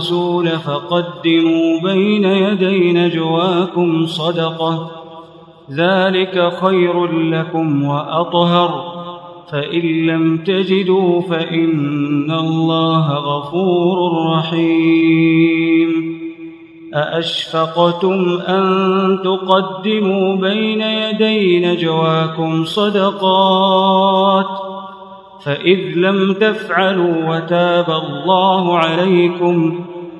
الرسول فقدموا بين يدي نجواكم صدقة. ذلك خير لكم وأطهر. فإن لم تجدوا فإن الله غفور رحيم. أأشفقتم أن تقدموا بين يدي نجواكم صدقات؟ فإذ لم تفعلوا وتاب الله عليكم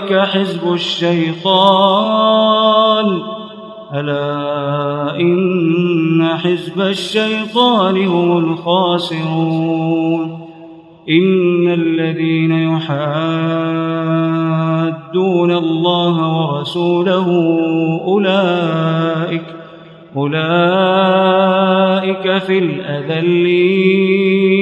حزب الشيطان. ألا إن حزب الشيطان هم الخاسرون. إن الذين يحادون الله ورسوله أولئك أولئك في الأذلين.